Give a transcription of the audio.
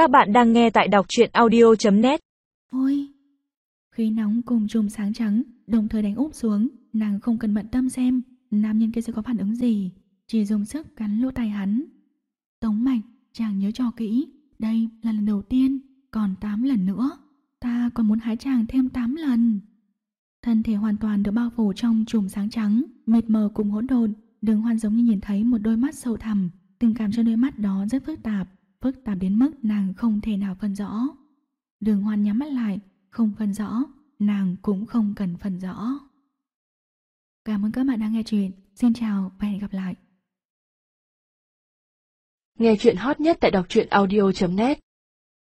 Các bạn đang nghe tại đọc truyện audio.net Ôi! Khí nóng cùng chùm sáng trắng đồng thời đánh úp xuống, nàng không cần bận tâm xem nam nhân kia sẽ có phản ứng gì, chỉ dùng sức cắn lỗ tai hắn. Tống mạch, chàng nhớ cho kỹ, đây là lần đầu tiên, còn 8 lần nữa, ta còn muốn hái chàng thêm 8 lần. Thân thể hoàn toàn được bao phủ trong chùm sáng trắng, mịt mờ cùng hỗn độn, đường hoan giống như nhìn thấy một đôi mắt sâu thẳm, tình cảm trên đôi mắt đó rất phức tạp, phức tạp đến mức nàng không thể nào phân rõ. Đường hoan nhắm mắt lại, không phân rõ, nàng cũng không cần phân rõ. Cảm ơn các bạn đã nghe chuyện. Xin chào và hẹn gặp lại. Nghe chuyện hot nhất tại đọc truyện audio.net